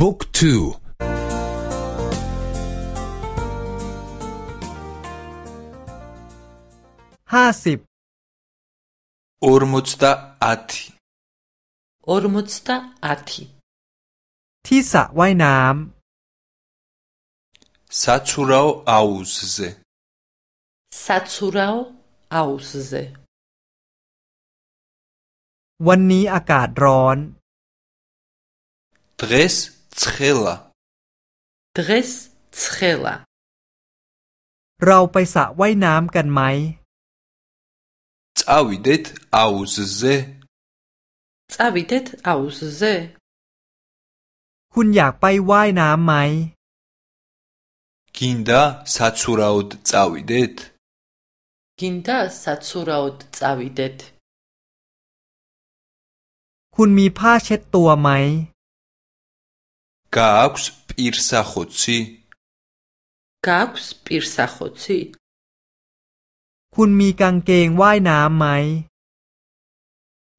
บุ๊กทูห้าสิบอร์มุตตาอัติ อร์มุตตาอัติ ที่สระว่ายน้ำสัตสุราอาวสเซสัตสุราอาวสเซวันนี้อากาศร้อน დღეს ცხელა დღეს ცხელა เราไปสระว่ายน้ำกันไหม წავიდეთ აუზზე წავიდეთ აუზზე คุณอยากไปว่ายน้ำไหม გინდა საცურაოდ წავიდეთ გინდა საცურაოდ წავიდეთ คุณมีผ้าเช็ดตัวไหม გააქვს პირსახოცი გააქვს პირსახოცი คุณมีกางเกงว่ายน้ำไหม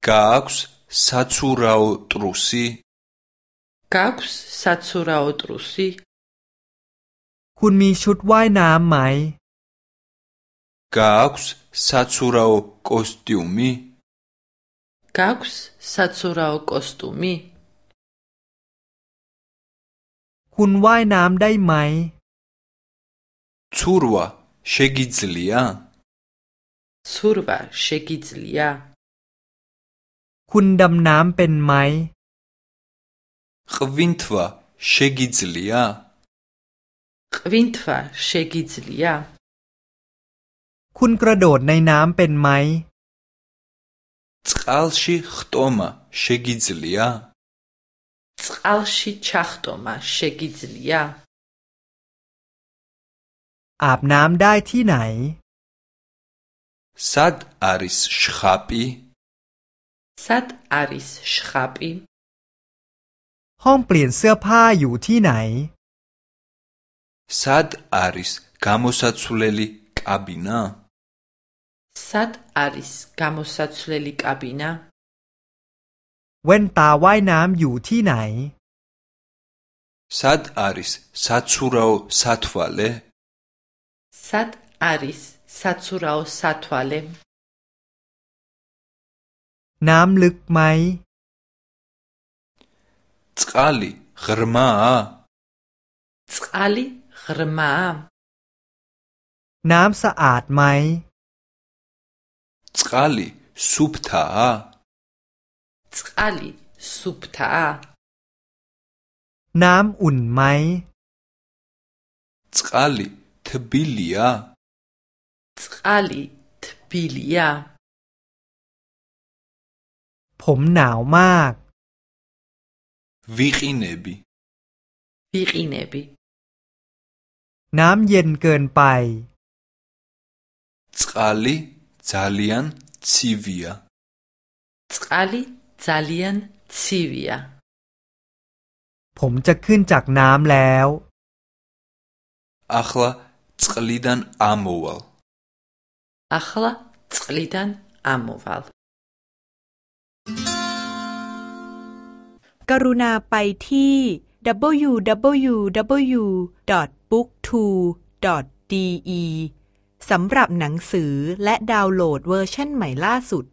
გააქვს საცურაო ტრუსი გააქვს საცურაო ტრუსი คุณมีชุดว่ายน้ำไหม გააქვს საცურაო კოსტიუმი გააქვს საცურაო კოსტუმი คุณว่ายน้ำได้ไหม ცურვა შეგიძლია ซูร์วาเชกิซลียาคุณดำน้ำเป็นไหม ขวินทวาเชกิซลียาขวินทวาเชกิซลียาคุณกระโดดในน้ำเป็นไหมสกา ลชิขตอมาเชกิซลียาสกาลชิชักตอมาเชกิซลียาอาบน้ำได้ที่ไหน სად არის შხაპი? სად არის შხაპი? ห้องเปลี่ยนเสื้อผ้าอยู่ที่ไหน სად არის გამოსაცვლელი კაბინა? სად არის გამოსაცვლელი კაბინა? แว่นตาว่ายน้ำอยู่ที่ไหน სად არის საცურაო სათვალე? სად არის საცურაო სათვალე น้ำลึกไหม წყალი ღრმაა? წყალი ღრმაა? น้ำสะอาดไหม წყალი სუფთაა? อาลีสุบทาน้ำอุ่นไหมწყალი თბილია წყალი თბილიაผมหนาวมากვიყინები ვიყინებიน้ำเย็นเกินไปสกาลีจาลียนซีเวียสกาลี ძალიან ცივია ผมจะขึ้นจากน้ำแล้ว ახლა წყლიდან ამოვალ. ახლა წყლიდან ამოვალ. กรุณาไปที่ www.booktwo.de สำหรับหนังสือและดาวน์โหลดเวอร์ชันใหม่ล่าสุด